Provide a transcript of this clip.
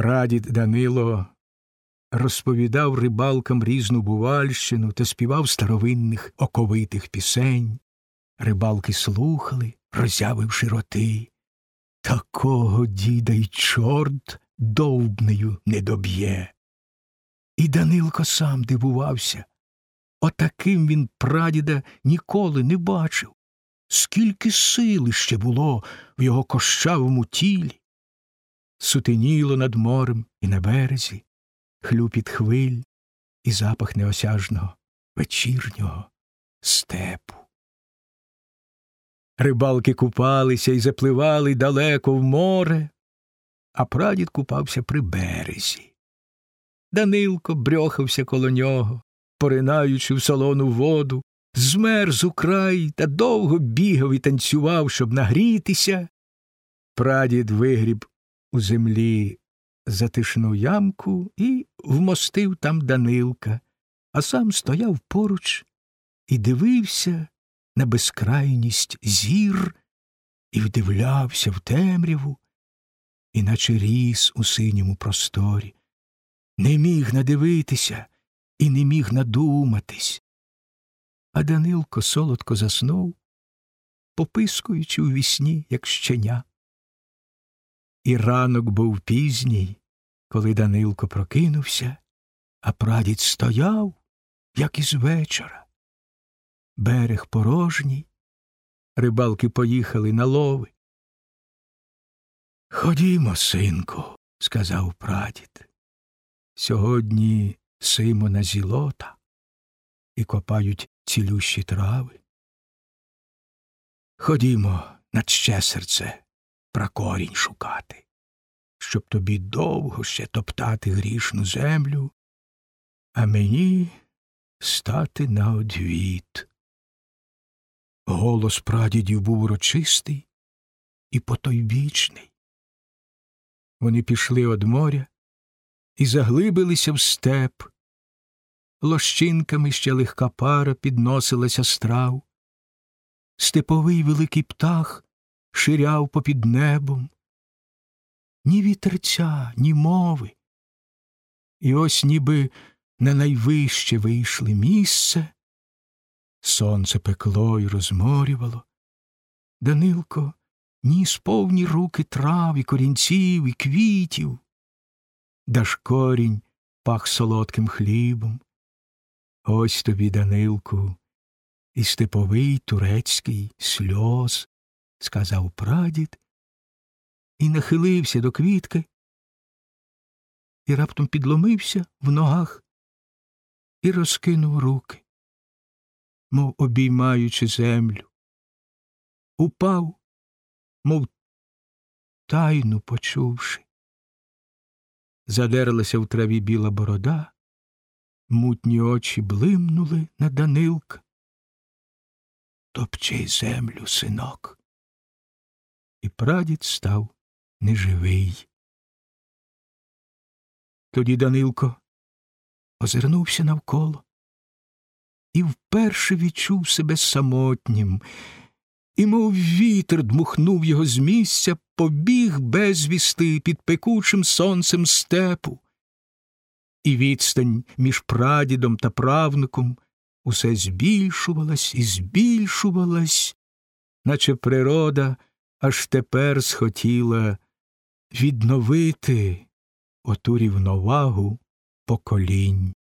Прадід Данило розповідав рибалкам різну бувальщину та співав старовинних оковитих пісень. Рибалки слухали, роззявивши роти. Такого діда й чорт довбнею не доб'є. І Данилко сам дивувався. Отаким він прадіда ніколи не бачив. Скільки сили ще було в його кощавому тілі. Сутеніло над морем і на березі, хлюпіт хвиль і запах неосяжного вечірнього степу. Рибалки купалися і запливали далеко в море, а прадід купався при березі. Данилко брьохався коло нього, поринаючи в солону воду, змерз у край та довго бігав і танцював, щоб нагрітися. Прадід вигріб у землі затишну ямку і вмостив там Данилка, а сам стояв поруч і дивився на безкрайність зір і вдивлявся в темряву, іначе ріс у синьому просторі. Не міг надивитися і не міг надуматись. А Данилко солодко заснув, попискуючи у вісні, як щеня. І ранок був пізній, коли Данилко прокинувся, а прадід стояв, як із вечора. Берег порожній, рибалки поїхали на лови. Ходімо, синку, сказав прадід. Сьогодні Симона зілота і копають цілющі трави. Ходімо над ще серце пракорінь шукати, щоб тобі довго ще топтати грішну землю, а мені стати на одвіт. Голос прадідів був урочистий і потойбічний. Вони пішли од моря і заглибилися в степ. Лощинками ще легка пара підносилася страв. Степовий великий птах ширяв попід небом. Ні вітерця, ні мови. І ось ніби на найвище вийшли місце. Сонце пекло й розморювало. Данилко ніс повні руки трав і корінців і квітів. Дашкорінь пах солодким хлібом. Ось тобі, Данилку, і степовий турецький сльоз, сказав прадід, і нахилився до квітки, і раптом підломився в ногах і розкинув руки, мов обіймаючи землю. Упав, мов тайну почувши. Задерлася в траві біла борода, мутні очі блимнули на Данилка. Топчи землю, синок. І прадід став неживий. Тоді Данилко озирнувся навколо і вперше відчув себе самотнім, і, мов вітер, дмухнув його з місця, побіг безвісти під пекучим сонцем степу. І відстань між прадідом та правником усе збільшувалась і збільшувалась, наче природа аж тепер схотіла відновити оту рівновагу поколінь.